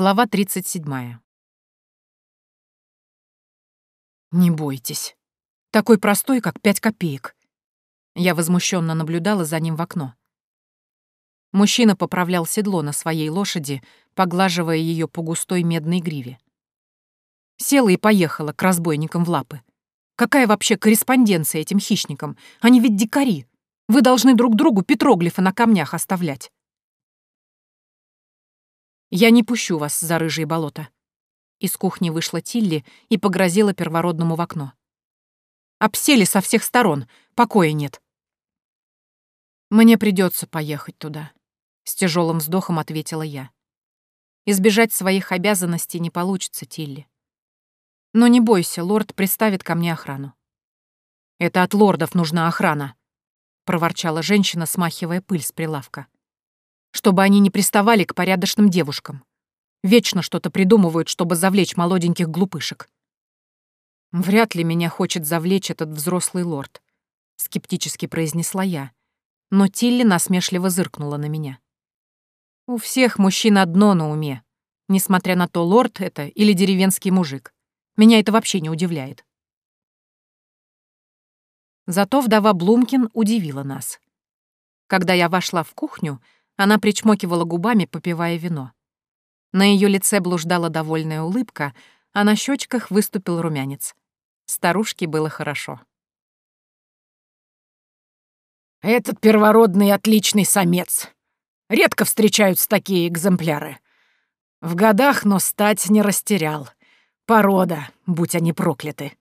Глава 37. «Не бойтесь. Такой простой, как пять копеек». Я возмущенно наблюдала за ним в окно. Мужчина поправлял седло на своей лошади, поглаживая ее по густой медной гриве. Села и поехала к разбойникам в лапы. Какая вообще корреспонденция этим хищникам? Они ведь дикари. Вы должны друг другу петроглифы на камнях оставлять. «Я не пущу вас за рыжие болота». Из кухни вышла Тилли и погрозила первородному в окно. «Обсели со всех сторон, покоя нет». «Мне придется поехать туда», — с тяжелым вздохом ответила я. «Избежать своих обязанностей не получится, Тилли. Но не бойся, лорд приставит ко мне охрану». «Это от лордов нужна охрана», — проворчала женщина, смахивая пыль с прилавка чтобы они не приставали к порядочным девушкам. Вечно что-то придумывают, чтобы завлечь молоденьких глупышек. «Вряд ли меня хочет завлечь этот взрослый лорд», — скептически произнесла я, но Тилли насмешливо зыркнула на меня. «У всех мужчин одно на уме, несмотря на то, лорд это или деревенский мужик. Меня это вообще не удивляет». Зато вдова Блумкин удивила нас. Когда я вошла в кухню, она причмокивала губами, попивая вино. На ее лице блуждала довольная улыбка, а на щечках выступил румянец. Старушке было хорошо. «Этот первородный отличный самец. Редко встречаются такие экземпляры. В годах, но стать не растерял. Порода, будь они прокляты».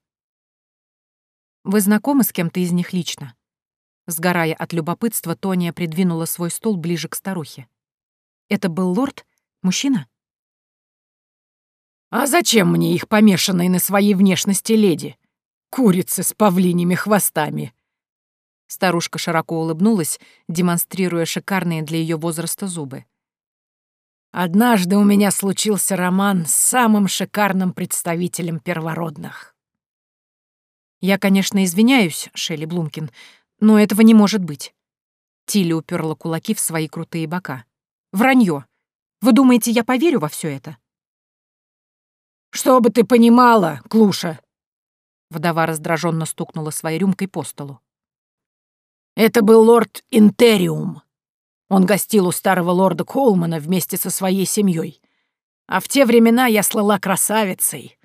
«Вы знакомы с кем-то из них лично?» Сгорая от любопытства, Тония придвинула свой стул ближе к старухе. «Это был лорд? Мужчина?» «А зачем мне их помешанные на своей внешности леди? Курицы с павлиними хвостами!» Старушка широко улыбнулась, демонстрируя шикарные для ее возраста зубы. «Однажды у меня случился роман с самым шикарным представителем первородных». «Я, конечно, извиняюсь, Шелли Блумкин, но этого не может быть. Тилли уперла кулаки в свои крутые бока. Вранье. Вы думаете, я поверю во все это? Чтобы ты понимала, Клуша. Вдова раздраженно стукнула своей рюмкой по столу. Это был лорд Интериум. Он гостил у старого лорда Колмана вместе со своей семьей. А в те времена я слыла красавицей.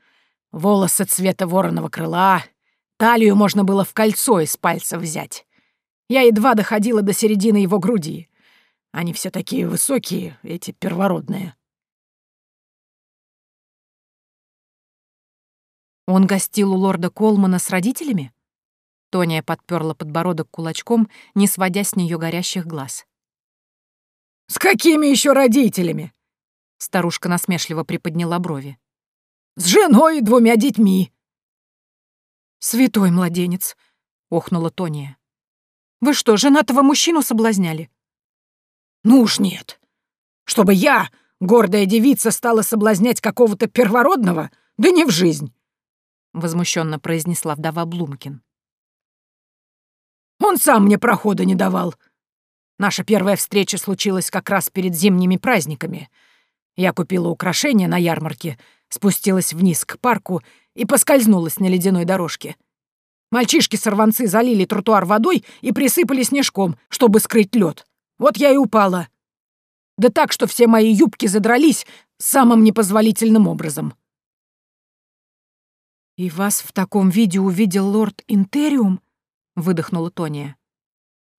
Волосы цвета вороного крыла, Талию можно было в кольцо из пальца взять. Я едва доходила до середины его груди. Они все такие высокие, эти первородные. Он гостил у лорда Колмана с родителями? Тония подперла подбородок кулачком, не сводя с нее горящих глаз. «С какими еще родителями?» Старушка насмешливо приподняла брови. «С женой и двумя детьми. «Святой младенец!» — охнула Тония. «Вы что, женатого мужчину соблазняли?» «Ну уж нет. Чтобы я, гордая девица, стала соблазнять какого-то первородного, да не в жизнь!» — возмущенно произнесла вдова Блумкин. «Он сам мне прохода не давал. Наша первая встреча случилась как раз перед зимними праздниками. Я купила украшения на ярмарке, спустилась вниз к парку и поскользнулась на ледяной дорожке. Мальчишки-сорванцы залили тротуар водой и присыпали снежком, чтобы скрыть лед. Вот я и упала. Да так, что все мои юбки задрались самым непозволительным образом. «И вас в таком виде увидел лорд Интериум?» — выдохнула Тония.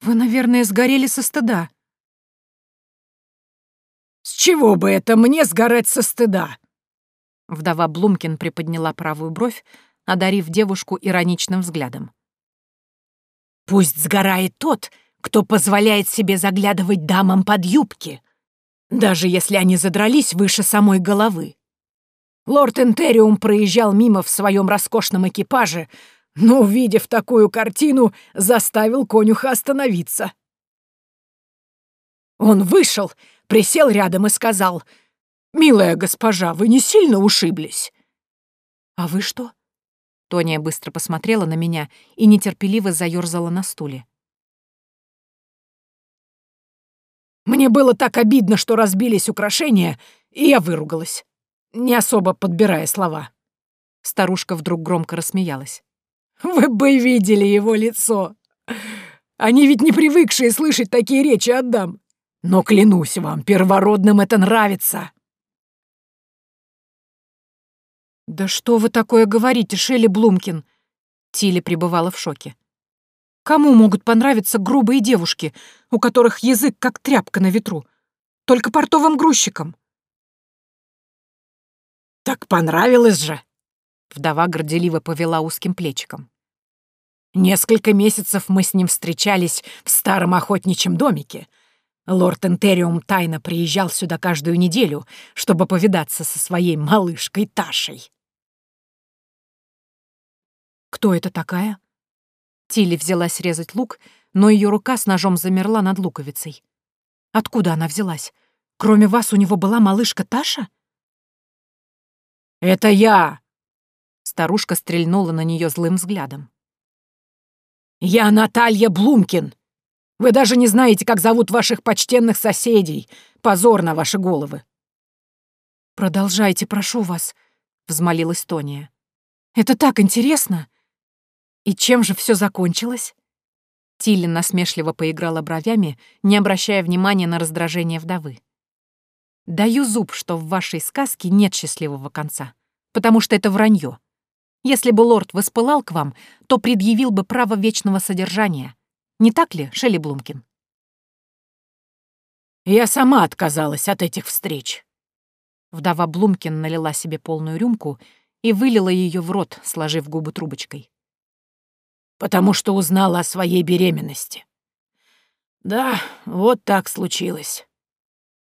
«Вы, наверное, сгорели со стыда». «С чего бы это мне сгорать со стыда?» Вдова Блумкин приподняла правую бровь, одарив девушку ироничным взглядом. «Пусть сгорает тот, кто позволяет себе заглядывать дамам под юбки, даже если они задрались выше самой головы. Лорд Интериум проезжал мимо в своем роскошном экипаже, но, увидев такую картину, заставил конюха остановиться. Он вышел, присел рядом и сказал — «Милая госпожа, вы не сильно ушиблись?» «А вы что?» Тония быстро посмотрела на меня и нетерпеливо заёрзала на стуле. «Мне было так обидно, что разбились украшения, и я выругалась. не особо подбирая слова. Старушка вдруг громко рассмеялась. «Вы бы видели его лицо! Они ведь не привыкшие слышать такие речи отдам. Но клянусь вам, первородным это нравится!» «Да что вы такое говорите, Шелли Блумкин?» Тилли пребывала в шоке. «Кому могут понравиться грубые девушки, у которых язык как тряпка на ветру? Только портовым грузчикам?» «Так понравилось же!» Вдова горделиво повела узким плечиком. «Несколько месяцев мы с ним встречались в старом охотничьем домике. Лорд Энтериум тайно приезжал сюда каждую неделю, чтобы повидаться со своей малышкой Ташей. «Кто это такая?» Тилли взялась резать лук, но ее рука с ножом замерла над луковицей. «Откуда она взялась? Кроме вас у него была малышка Таша?» «Это я!» Старушка стрельнула на нее злым взглядом. «Я Наталья Блумкин. Вы даже не знаете, как зовут ваших почтенных соседей. Позор на ваши головы!» «Продолжайте, прошу вас», — взмолилась Тония. «Это так интересно!» «И чем же все закончилось?» Тилли насмешливо поиграла бровями, не обращая внимания на раздражение вдовы. «Даю зуб, что в вашей сказке нет счастливого конца, потому что это вранье. Если бы лорд воспылал к вам, то предъявил бы право вечного содержания. Не так ли, Шелли Блумкин?» «Я сама отказалась от этих встреч». Вдова Блумкин налила себе полную рюмку и вылила ее в рот, сложив губы трубочкой потому что узнала о своей беременности. Да, вот так случилось.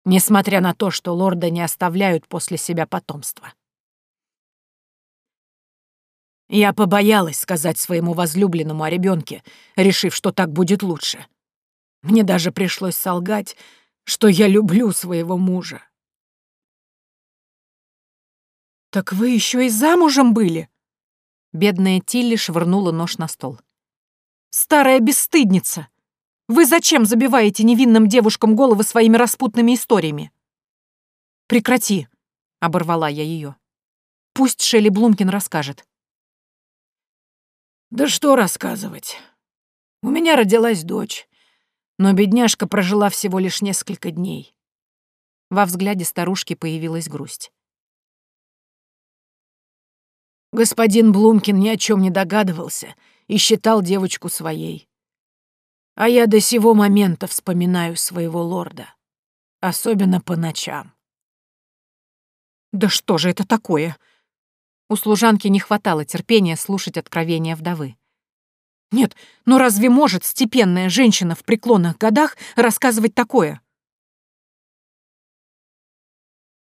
Несмотря на то, что лорда не оставляют после себя потомство. Я побоялась сказать своему возлюбленному о ребенке, решив, что так будет лучше. Мне даже пришлось солгать, что я люблю своего мужа. «Так вы еще и замужем были?» Бедная Тилли швырнула нож на стол. «Старая бесстыдница! Вы зачем забиваете невинным девушкам головы своими распутными историями?» «Прекрати!» — оборвала я ее. «Пусть Шелли Блумкин расскажет». «Да что рассказывать? У меня родилась дочь, но бедняжка прожила всего лишь несколько дней». Во взгляде старушки появилась грусть. Господин Блумкин ни о чем не догадывался и считал девочку своей. А я до сего момента вспоминаю своего лорда. Особенно по ночам. Да что же это такое? У служанки не хватало терпения слушать откровения вдовы. Нет, ну разве может степенная женщина в преклонных годах рассказывать такое?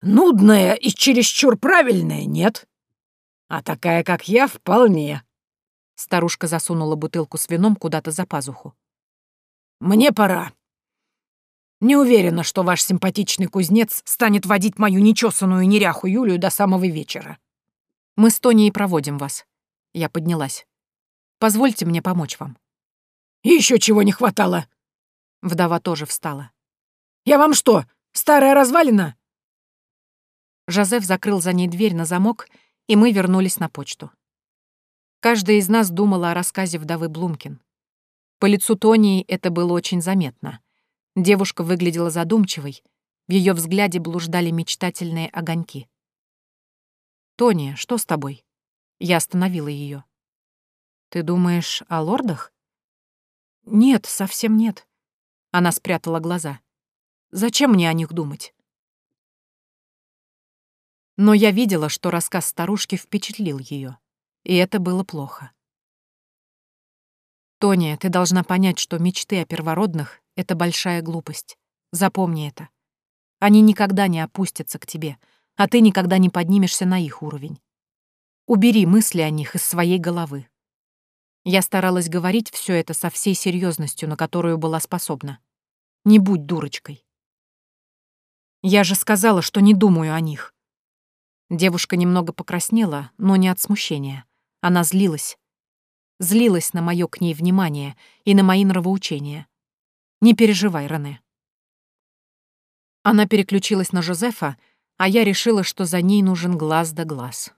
Нудная и чересчур правильная, нет? А такая, как я, вполне. Старушка засунула бутылку с вином куда-то за пазуху. Мне пора. Не уверена, что ваш симпатичный кузнец станет водить мою нечесанную неряху Юлию до самого вечера. Мы с Тоней проводим вас. Я поднялась. Позвольте мне помочь вам. Еще чего не хватало. Вдова тоже встала. Я вам что, старая развалина? Жозеф закрыл за ней дверь на замок и мы вернулись на почту. Каждая из нас думала о рассказе вдовы Блумкин. По лицу Тонии это было очень заметно. Девушка выглядела задумчивой, в ее взгляде блуждали мечтательные огоньки. «Тония, что с тобой?» Я остановила ее. «Ты думаешь о лордах?» «Нет, совсем нет». Она спрятала глаза. «Зачем мне о них думать?» Но я видела, что рассказ старушки впечатлил ее, и это было плохо. «Тоня, ты должна понять, что мечты о первородных — это большая глупость. Запомни это. Они никогда не опустятся к тебе, а ты никогда не поднимешься на их уровень. Убери мысли о них из своей головы. Я старалась говорить все это со всей серьезностью, на которую была способна. Не будь дурочкой. Я же сказала, что не думаю о них. Девушка немного покраснела, но не от смущения. Она злилась. Злилась на мое к ней внимание и на мои нравоучения. Не переживай, Рене. Она переключилась на Жозефа, а я решила, что за ней нужен глаз да глаз.